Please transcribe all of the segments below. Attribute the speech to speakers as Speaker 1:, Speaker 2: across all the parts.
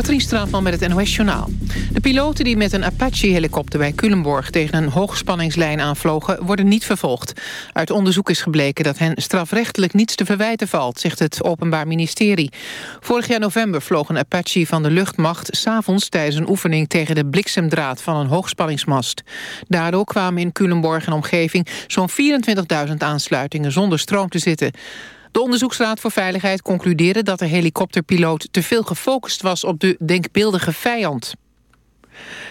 Speaker 1: Katrien Straatman met het NOS Journaal. De piloten die met een Apache-helikopter bij Culemborg... tegen een hoogspanningslijn aanvlogen, worden niet vervolgd. Uit onderzoek is gebleken dat hen strafrechtelijk niets te verwijten valt... zegt het Openbaar Ministerie. Vorig jaar november vloog een Apache van de luchtmacht... s'avonds tijdens een oefening tegen de bliksemdraad van een hoogspanningsmast. Daardoor kwamen in Culemborg en omgeving... zo'n 24.000 aansluitingen zonder stroom te zitten... De Onderzoeksraad voor Veiligheid concludeerde dat de helikopterpiloot te veel gefocust was op de denkbeeldige vijand.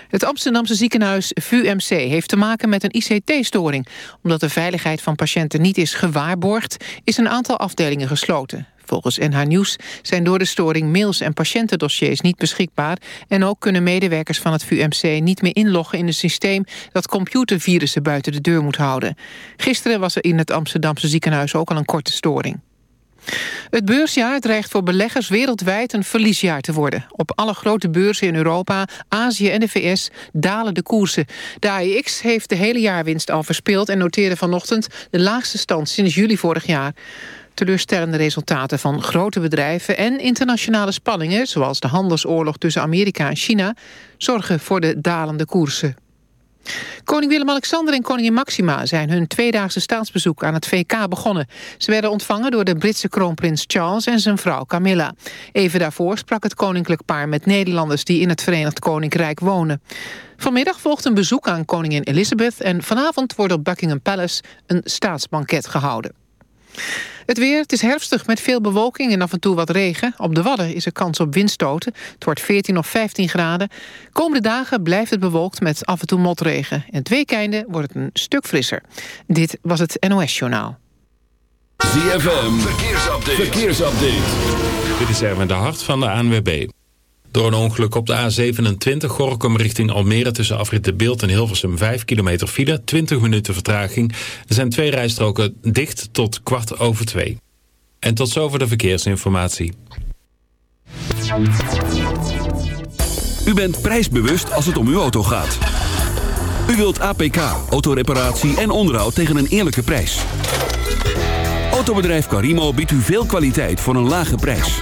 Speaker 1: Het Amsterdamse ziekenhuis VUMC heeft te maken met een ICT-storing. Omdat de veiligheid van patiënten niet is gewaarborgd... is een aantal afdelingen gesloten. Volgens NH Nieuws zijn door de storing mails en patiëntendossiers niet beschikbaar... en ook kunnen medewerkers van het VUMC niet meer inloggen in een systeem... dat computervirussen buiten de deur moet houden. Gisteren was er in het Amsterdamse ziekenhuis ook al een korte storing. Het beursjaar dreigt voor beleggers wereldwijd een verliesjaar te worden. Op alle grote beurzen in Europa, Azië en de VS dalen de koersen. De AEX heeft de hele jaarwinst al verspeeld... en noteerde vanochtend de laagste stand sinds juli vorig jaar. Teleurstellende resultaten van grote bedrijven en internationale spanningen... zoals de handelsoorlog tussen Amerika en China... zorgen voor de dalende koersen. Koning Willem-Alexander en koningin Maxima zijn hun tweedaagse staatsbezoek aan het VK begonnen. Ze werden ontvangen door de Britse kroonprins Charles en zijn vrouw Camilla. Even daarvoor sprak het koninklijk paar met Nederlanders die in het Verenigd Koninkrijk wonen. Vanmiddag volgt een bezoek aan koningin Elizabeth en vanavond wordt op Buckingham Palace een staatsbanket gehouden. Het weer, het is herfstig met veel bewolking en af en toe wat regen. Op de Wadden is er kans op windstoten. Het wordt 14 of 15 graden. Komende dagen blijft het bewolkt met af en toe motregen. En het weekeinde wordt het een stuk frisser. Dit was het NOS Journaal.
Speaker 2: ZFM, verkeersupdate. verkeersupdate.
Speaker 3: Dit is Erwin de Hart van de ANWB. Door een ongeluk op de A27 Gorkum richting Almere... tussen afrit de Beeld en Hilversum 5 kilometer file. 20 minuten vertraging. Er zijn twee rijstroken dicht tot kwart over twee. En tot zover de verkeersinformatie.
Speaker 2: U bent prijsbewust als het om uw auto gaat. U wilt APK, autoreparatie en onderhoud tegen een eerlijke prijs. Autobedrijf Carimo biedt u veel kwaliteit voor een lage prijs.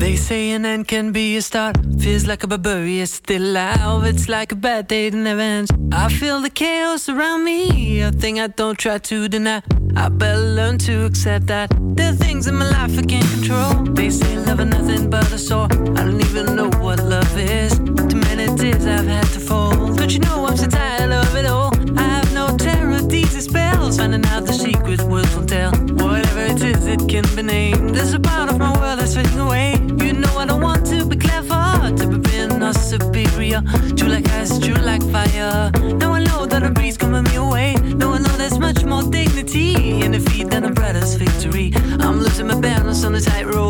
Speaker 4: They say an end can be a start. Feels like a barbarian still alive. It's like a bad day that never ends. I feel the chaos around me. A thing I don't try to deny. I better learn to accept that there are things in my life I can't control. They say love is nothing but a sore. I don't even know what love tightrope.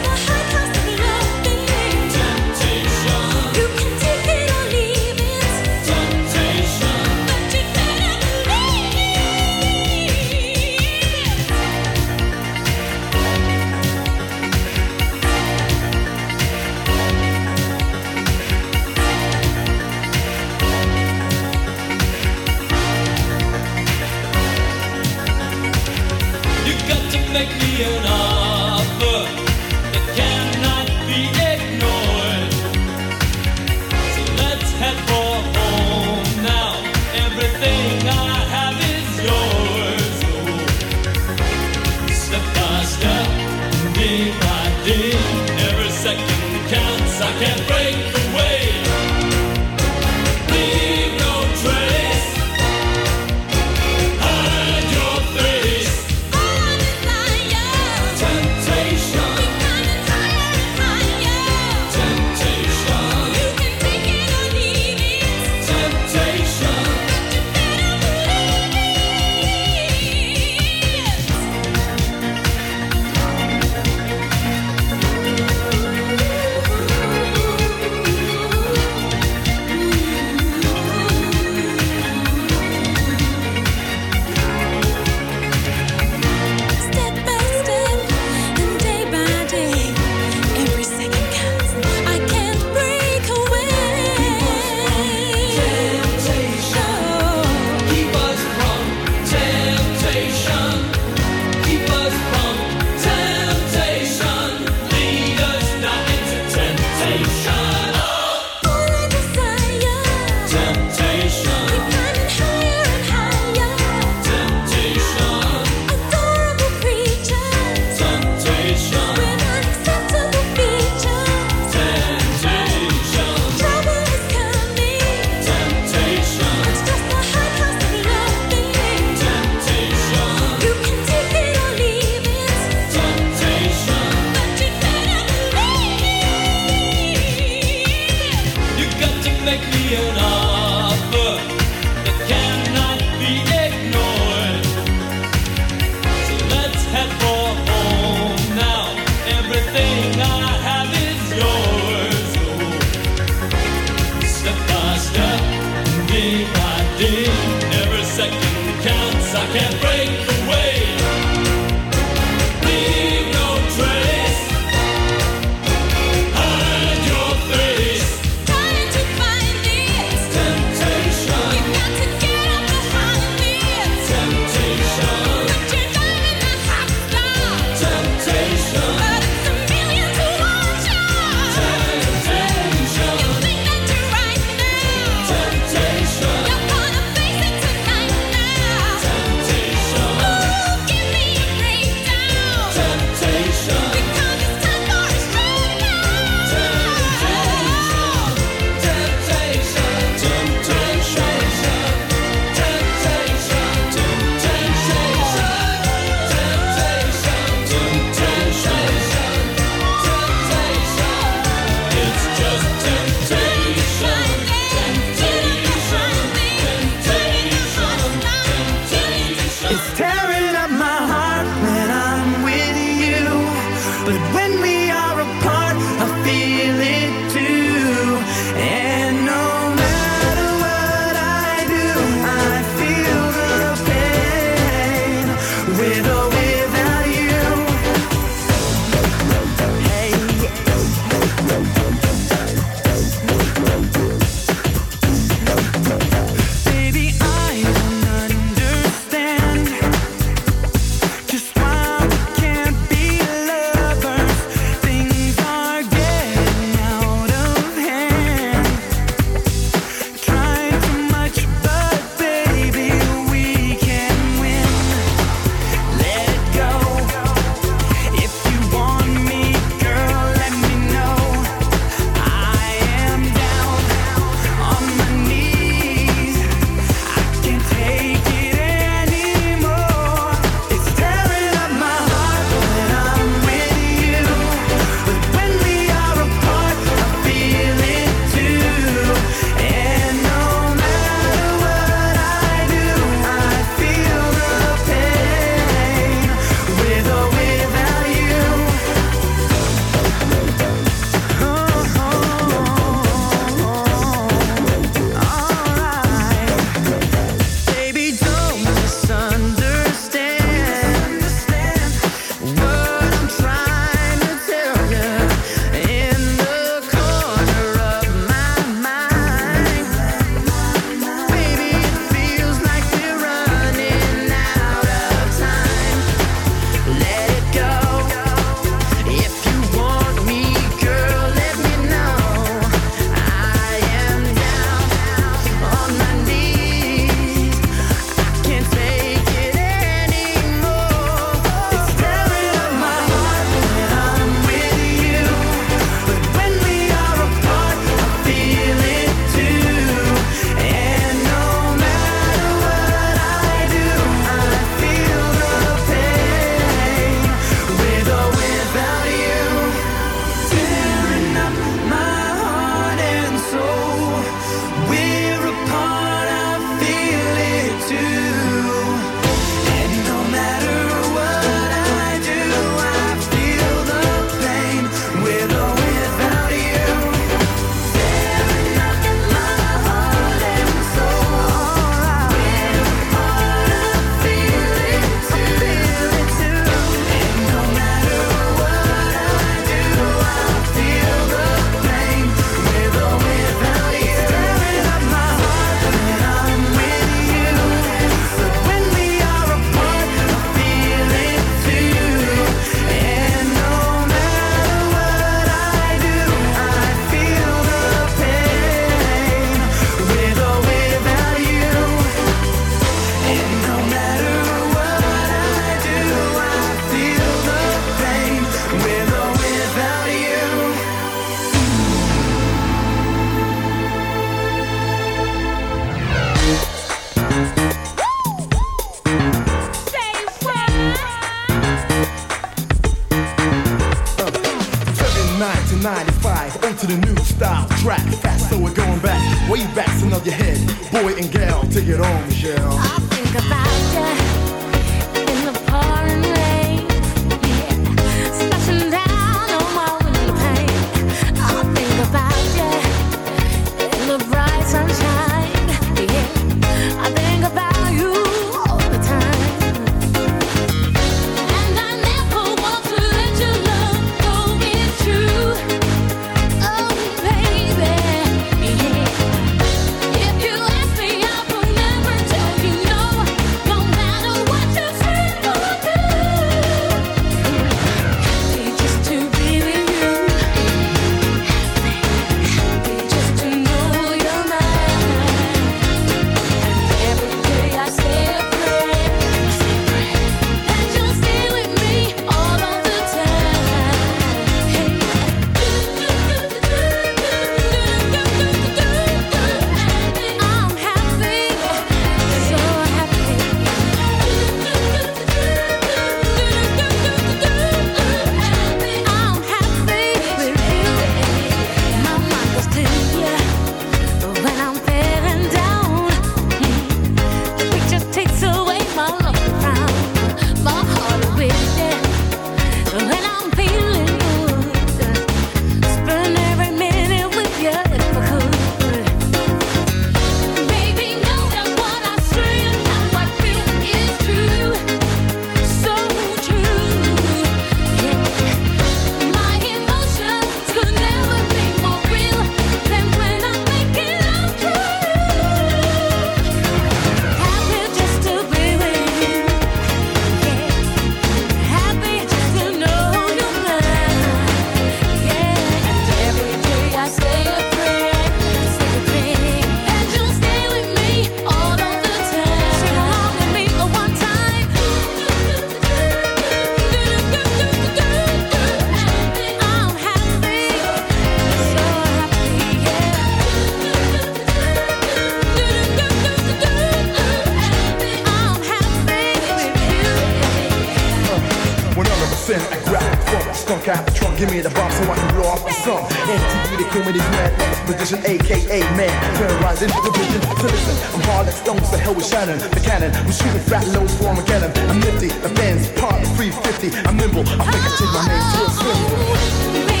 Speaker 5: rap from Skunk out the trunk, give me the bomb so I can blow off the sun. MTV, the king with his madness Position, aka man Terrorizing the vision So listen, I'm hard as stones The hell with Shannon, the cannon I'm shooting fat loads for Armageddon I'm nifty, the fans part 350 I'm nimble, I think I take my name to a
Speaker 6: swim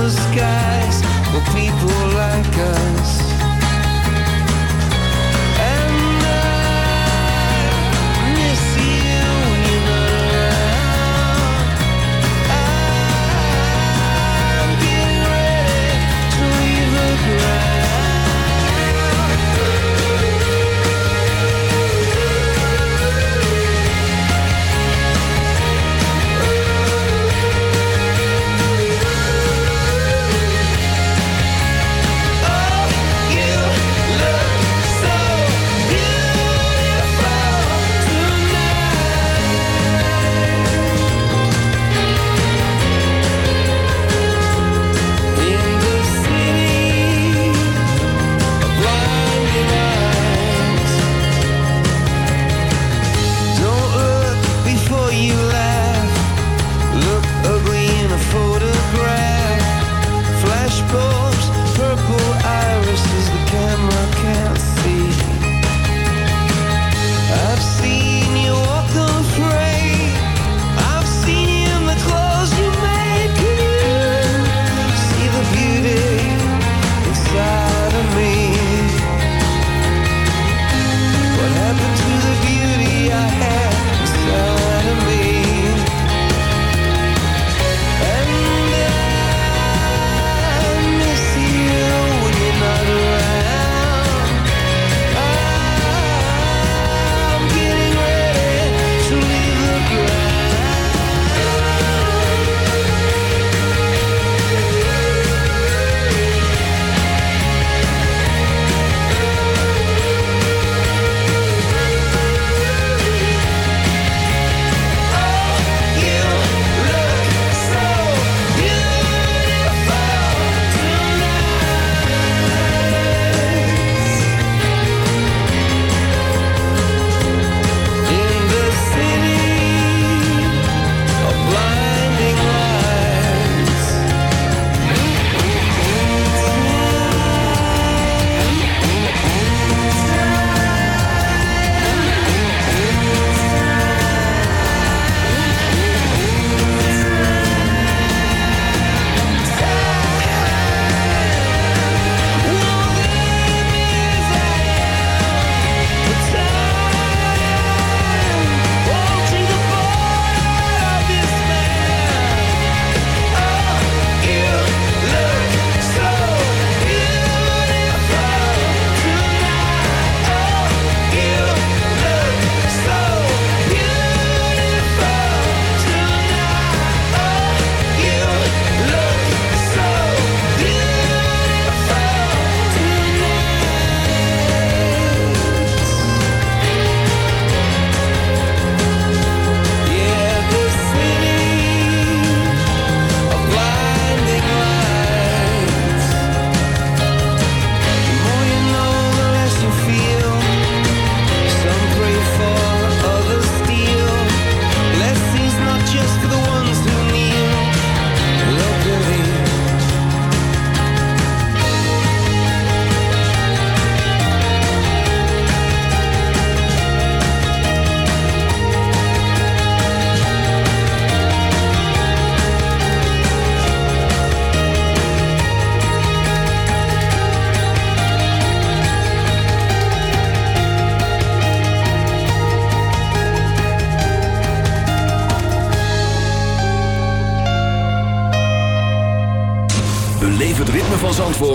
Speaker 6: the skies for people like us.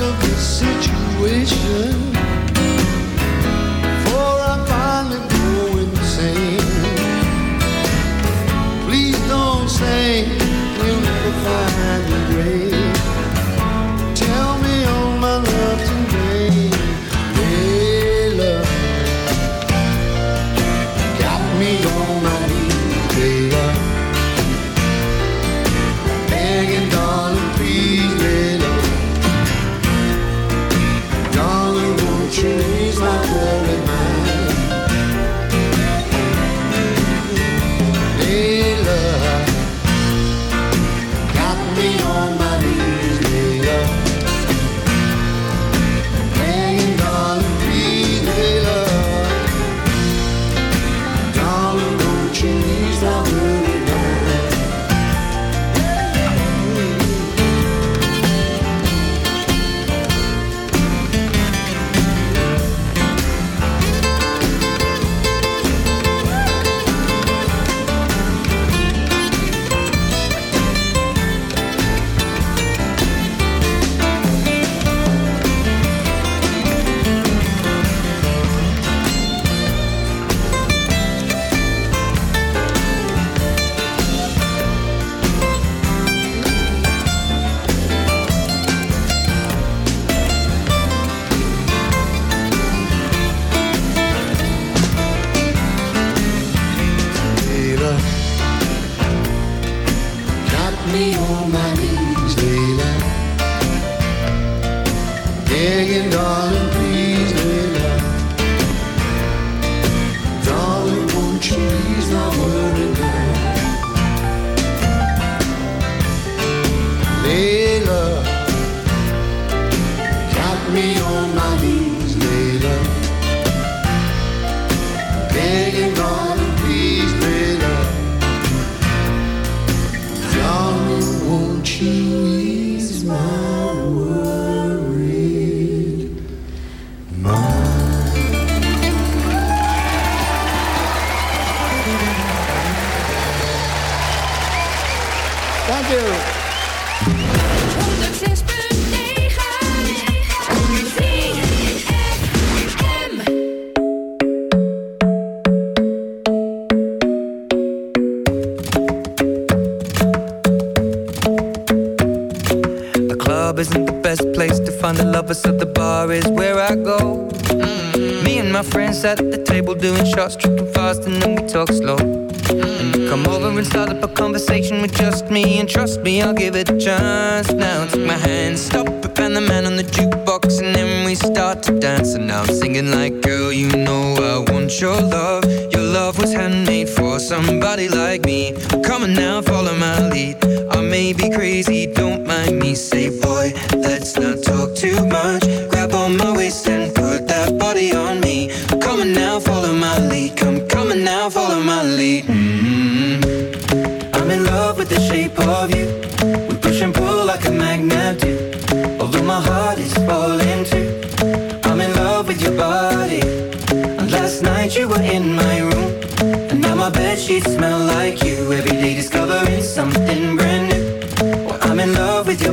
Speaker 7: of the
Speaker 8: situation.
Speaker 9: I'm in love with your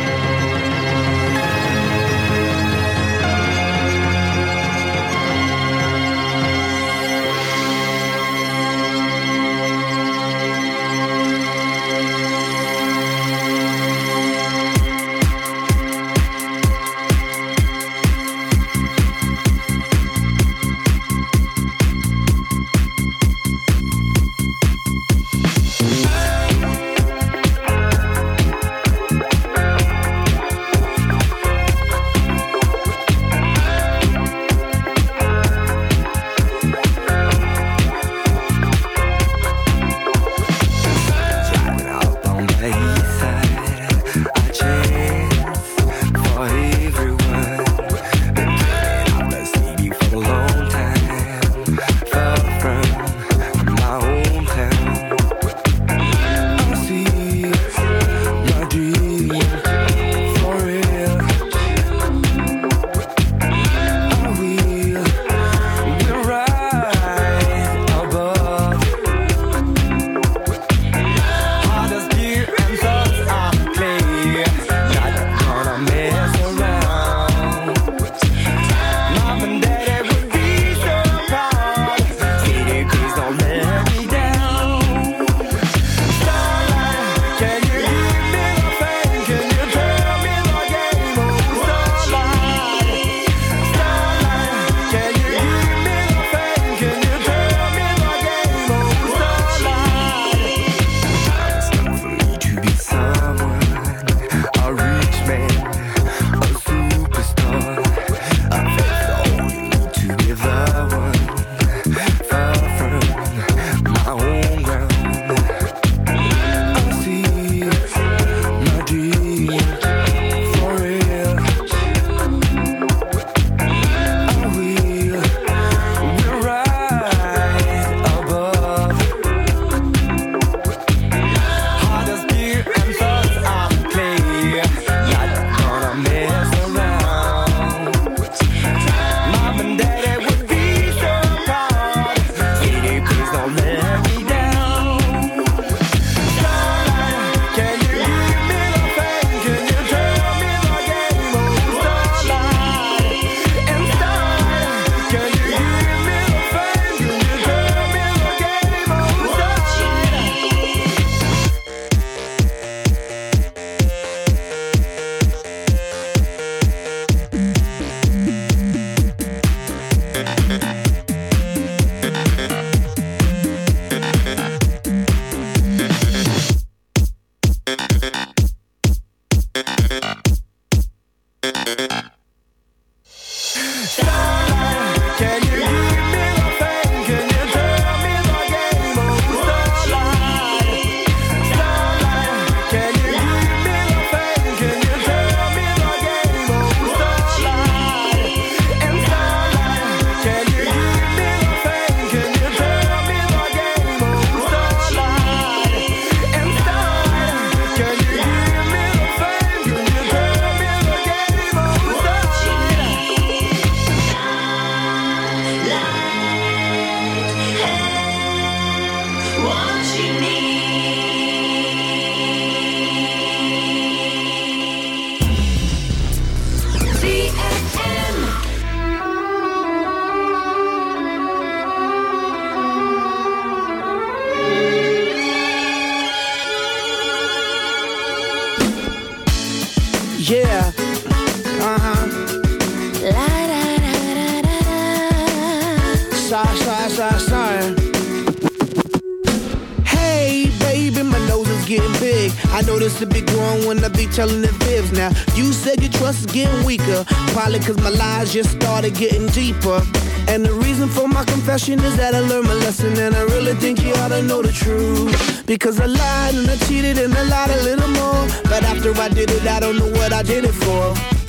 Speaker 10: Telling the fibs. Now, you said your trust is getting weaker. Probably cause my lies just started getting deeper. And the reason for my confession is that I learned my lesson. And I really think you ought to know the truth. Because I lied and I cheated and I lied a little more. But after I did it, I don't know what I did it for.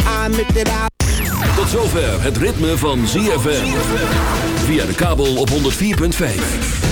Speaker 10: I admit that I.
Speaker 2: Tot zover het ritme van ZFM. Via de kabel op 104.5.